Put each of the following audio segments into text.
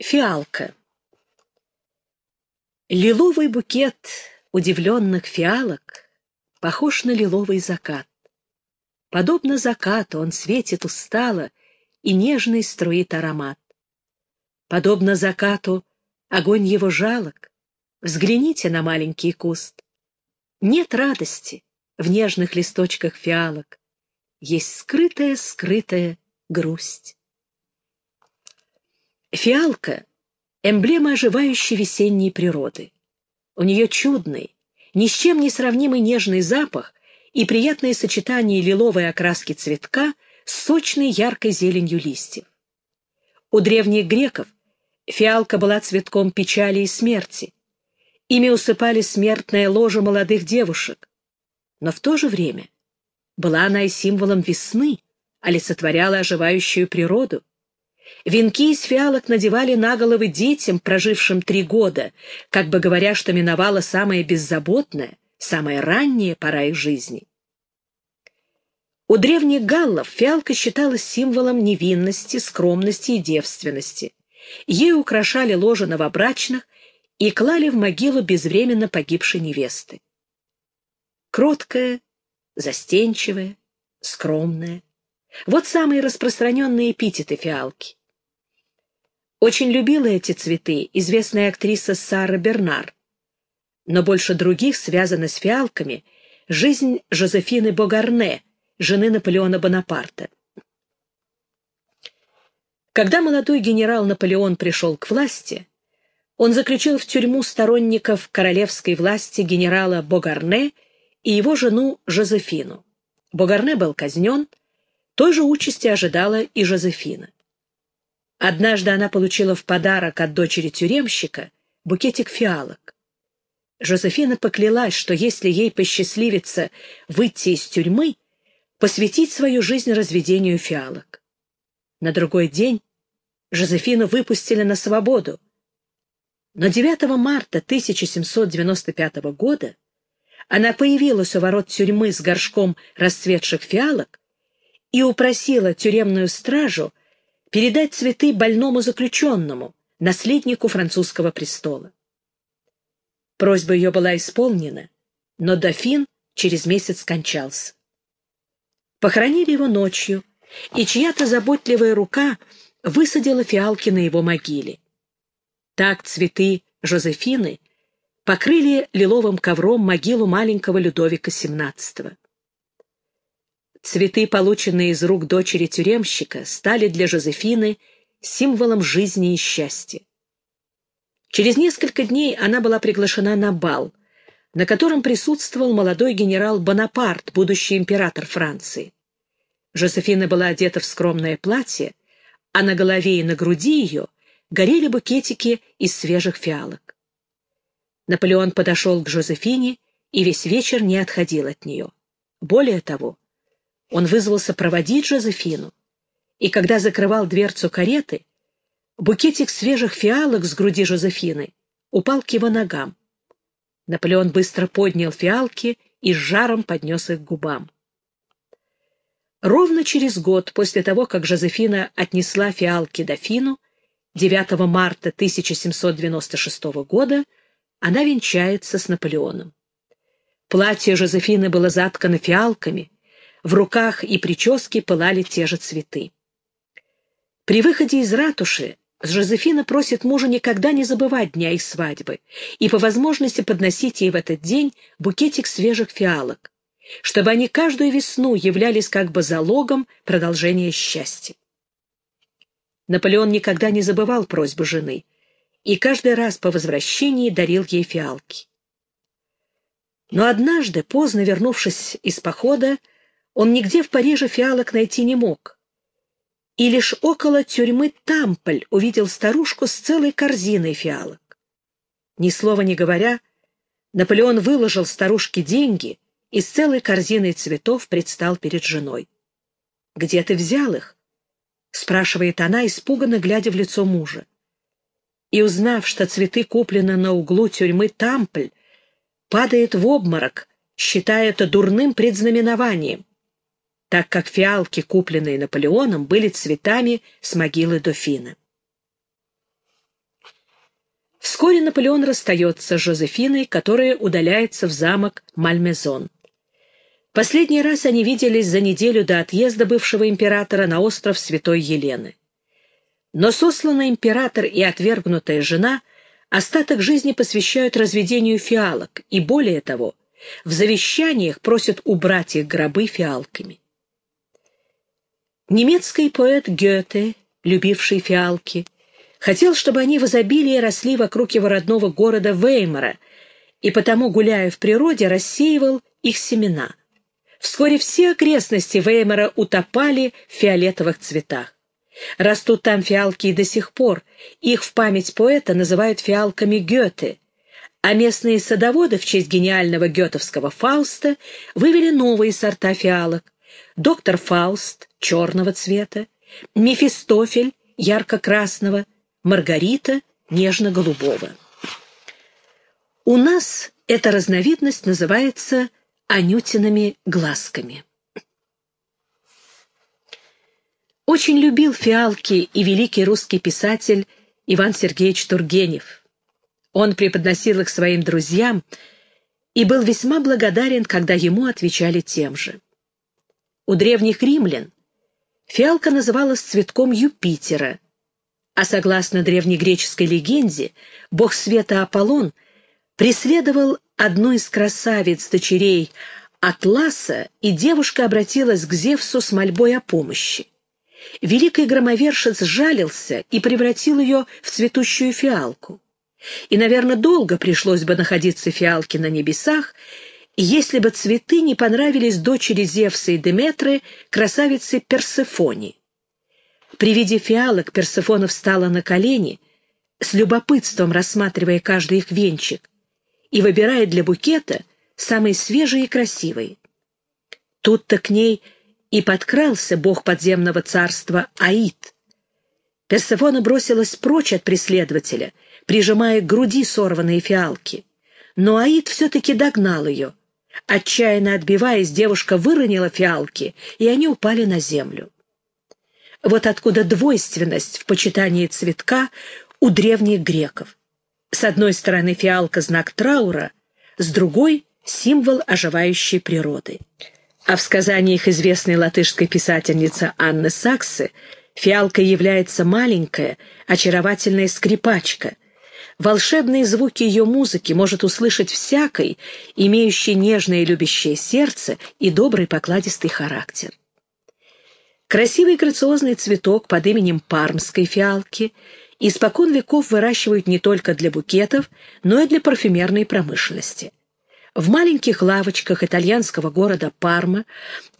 Фиалка. Лиловый букет удивленных фиалок похож на лиловый закат. Подобно закату он светит устало и нежный струит аромат. Подобно закату огонь его жалок. Взгляните на маленький куст. Нет радости в нежных листочках фиалок. Есть скрытая-скрытая грусть. Фиалка — эмблема оживающей весенней природы. У нее чудный, ни с чем не сравнимый нежный запах и приятное сочетание лиловой окраски цветка с сочной яркой зеленью листьев. У древних греков фиалка была цветком печали и смерти. Ими усыпали смертное ложе молодых девушек. Но в то же время была она и символом весны, олицетворяла оживающую природу. Венки из фиалок надевали на головы детям, прожившим три года, как бы говоря, что миновала самая беззаботная, самая ранняя пора их жизни. У древних галлов фиалка считалась символом невинности, скромности и девственности. Ей украшали ложе новобрачных и клали в могилу безвременно погибшей невесты. Кроткая, застенчивая, скромная. Вот самые распространенные эпитеты фиалки. Очень любила эти цветы известная актриса Сара Бернар. Но больше других связана с фиалками жизнь Жозефины Богарне, жены Наполеона Бонапарта. Когда молодой генерал Наполеон пришел к власти, он заключил в тюрьму сторонников королевской власти генерала Богарне и его жену Жозефину. Богарне был казнен, той же участи ожидала и Жозефина. Однажды она получила в подарок от дочери тюремщика букетик фиалок. Жозефина поклялась, что если ей посчастливится выйти из тюрьмы, посвятить свою жизнь разведению фиалок. На другой день Жозефину выпустили на свободу. Но 9 марта 1795 года она появилась у ворот тюрьмы с горшком расцветших фиалок и упросила тюремную стражу передать цветы больному заключенному, наследнику французского престола. Просьба ее была исполнена, но дофин через месяц скончался. Похоронили его ночью, и чья-то заботливая рука высадила фиалки на его могиле. Так цветы Жозефины покрыли лиловым ковром могилу маленького Людовика XVII. Цветы, полученные из рук дочери тюремщика, стали для Жозефины символом жизни и счастья. Через несколько дней она была приглашена на бал, на котором присутствовал молодой генерал Бонапарт, будущий император Франции. Жозефина была одета в скромное платье, а на голове и на груди ее горели букетики из свежих фиалок. Наполеон подошел к Жозефине и весь вечер не отходил от нее. Более того, он вызвался проводить Жозефину, и когда закрывал дверцу кареты, букетик свежих фиалок с груди Жозефины упал к его ногам. Наполеон быстро поднял фиалки и с жаром поднес их к губам. Ровно через год после того, как Жозефина отнесла фиалки дофину, 9 марта 1796 года она венчается с Наполеоном. Платье Жозефины было заткано фиалками, в руках и прическе пылали те же цветы. При выходе из ратуши Жозефина просит мужа никогда не забывать дня их свадьбы и по возможности подносить ей в этот день букетик свежих фиалок, чтобы они каждую весну являлись как бы залогом продолжения счастья. Наполеон никогда не забывал просьбы жены и каждый раз по возвращении дарил ей фиалки. Но однажды, поздно вернувшись из похода, он нигде в Париже фиалок найти не мог. И лишь около тюрьмы Тампль увидел старушку с целой корзиной фиалок. Ни слова не говоря, Наполеон выложил старушке деньги и с целой корзиной цветов предстал перед женой. «Где ты взял их?» — спрашивает она, испуганно глядя в лицо мужа. И, узнав, что цветы куплены на углу тюрьмы Тампль, падает в обморок, считая это дурным предзнаменованием так как фиалки, купленные Наполеоном, были цветами с могилы дофина. Вскоре Наполеон расстается с Жозефиной, которая удаляется в замок Мальмезон. Последний раз они виделись за неделю до отъезда бывшего императора на остров Святой Елены. Но сосланный император и отвергнутая жена остаток жизни посвящают разведению фиалок и, более того, в завещаниях просят убрать их гробы фиалками. Немецкий поэт Гёте, любивший фиалки, хотел, чтобы они в изобилии росли вокруг его родного города Веймара, и потому, гуляя в природе, рассеивал их семена. Вскоре все окрестности Веймара утопали в фиолетовых цветах. Растут там фиалки и до сих пор. Их в память поэта называют фиалками Гёте. А местные садоводы в честь гениального гетовского Фауста вывели новые сорта фиалок. Доктор Фауст — черного цвета, Мефистофель — ярко-красного, Маргарита — нежно-голубого. У нас эта разновидность называется анютиными глазками. Очень любил фиалки и великий русский писатель Иван Сергеевич Тургенев. Он преподносил их своим друзьям и был весьма благодарен, когда ему отвечали тем же. У древних римлян фиалка называлась цветком Юпитера, а согласно древнегреческой легенде, бог света Аполлон преследовал одну из красавиц дочерей Атласа, и девушка обратилась к Зевсу с мольбой о помощи. Великий громовершец жалился и превратил ее в цветущую фиалку. И, наверное, долго пришлось бы находиться фиалке на небесах, если бы цветы не понравились дочери Зевса и Деметры, красавице Персефоне. При виде фиалок Персефона встала на колени, с любопытством рассматривая каждый их венчик, и выбирая для букета самые свежие и красивые. Тут-то к ней и подкрался бог подземного царства Аид. Персефона бросилась прочь от преследователя, прижимая к груди сорванные фиалки. Но Аид все-таки догнал ее. Отчаянно отбиваясь, девушка выронила фиалки, и они упали на землю. Вот откуда двойственность в почитании цветка у древних греков. С одной стороны фиалка — знак траура, с другой — символ оживающей природы. А в сказаниях известной латышской писательницы Анны Саксы фиалка является маленькая, очаровательная скрипачка. Волшебные звуки ее музыки может услышать всякой, имеющий нежное и любящее сердце и добрый покладистый характер. Красивый грациозный цветок под именем пармской фиалки испокон веков выращивают не только для букетов, но и для парфюмерной промышленности в маленьких лавочках итальянского города Парма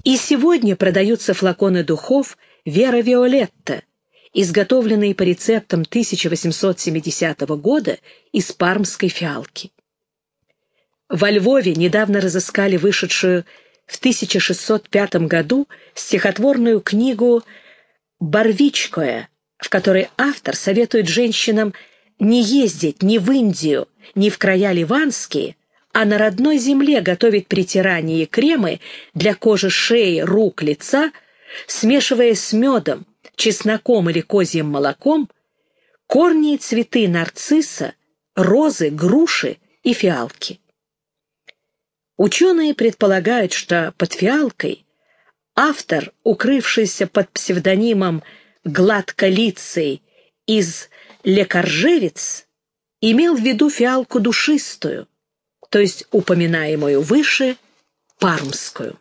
и сегодня продаются флаконы духов «Вера Виолетта», изготовленные по рецептам 1870 года из пармской фиалки. Во Львове недавно разыскали вышедшую в 1605 году стихотворную книгу «Барвичкое», в которой автор советует женщинам не ездить ни в Индию, ни в края ливанские, а на родной земле готовить притирание и кремы для кожи шеи, рук, лица, смешивая с медом, чесноком или козьим молоком, корни и цветы нарцисса, розы, груши и фиалки. Ученые предполагают, что под фиалкой автор, укрывшийся под псевдонимом «Гладколицей» из «Лекаржевец», имел в виду фиалку душистую, то есть упоминаемую выше Пармскую.